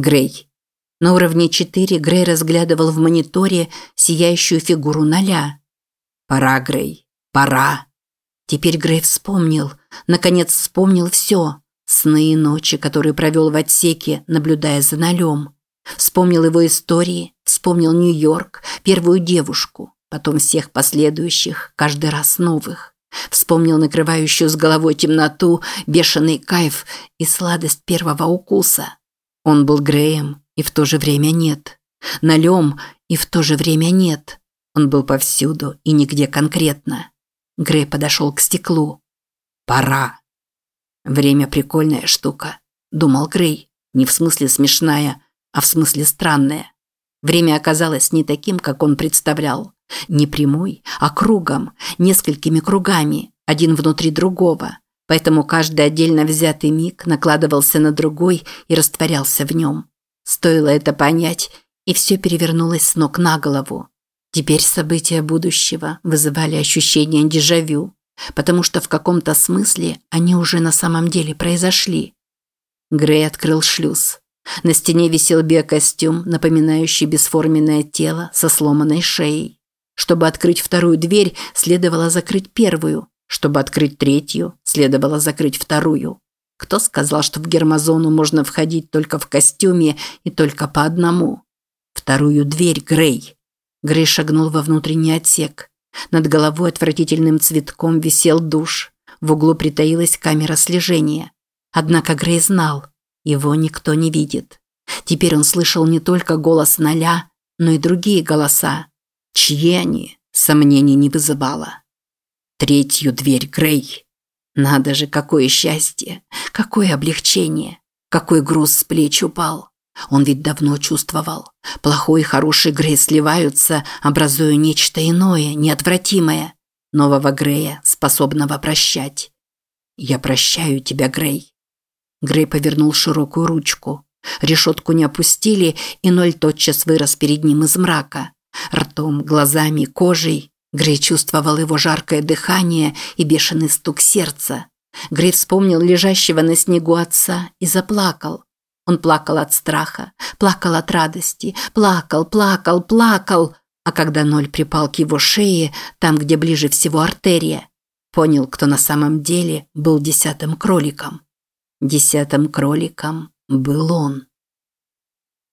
Грей. На уровне 4 Грей разглядывал в мониторе сияющую фигуру ноля. Пора, Грей. Пора. Теперь Грей вспомнил, наконец вспомнил все. Сны и ночи, которые провел в отсеке, наблюдая за нолем. Вспомнил его истории, вспомнил Нью-Йорк, первую девушку, потом всех последующих, каждый раз новых. Вспомнил накрывающую с головой темноту, бешеный кайф и сладость первого укуса. Он был Греем, и в то же время нет. Налем, и в то же время нет. Он был повсюду и нигде конкретно. Грей подошел к стеклу. «Пора». «Время – прикольная штука», – думал Грей. Не в смысле смешная, а в смысле странная. Время оказалось не таким, как он представлял. Не прямой, а кругом, несколькими кругами, один внутри другого. Поэтому каждый отдельно взятый миг накладывался на другой и растворялся в нем. Стоило это понять, и все перевернулось с ног на голову. Теперь события будущего вызывали ощущение дежавю, потому что в каком-то смысле они уже на самом деле произошли. Грей открыл шлюз. На стене висел биокостюм, напоминающий бесформенное тело со сломанной шеей. Чтобы открыть вторую дверь, следовало закрыть первую. Чтобы открыть третью, следовало закрыть вторую. Кто сказал, что в гермозону можно входить только в костюме и только по одному? Вторую дверь, Грей. Грей шагнул во внутренний отсек. Над головой отвратительным цветком висел душ. В углу притаилась камера слежения. Однако Грей знал, его никто не видит. Теперь он слышал не только голос Ноля, но и другие голоса. Чьи они, сомнений не вызывало. Третью дверь, Грей. Надо же, какое счастье, какое облегчение, какой груз с плеч упал. Он ведь давно чувствовал. Плохой и хороший Грей сливаются, образуя нечто иное, неотвратимое. Нового Грея, способного прощать. «Я прощаю тебя, Грей». Грей повернул широкую ручку. Решетку не опустили, и ноль тотчас вырос перед ним из мрака. Ртом, глазами, кожей. Грей чувствовал его жаркое дыхание и бешеный стук сердца. Грей вспомнил лежащего на снегу отца и заплакал. Он плакал от страха, плакал от радости, плакал, плакал, плакал. А когда ноль припал к его шее, там, где ближе всего артерия, понял, кто на самом деле был десятым кроликом. Десятым кроликом был он.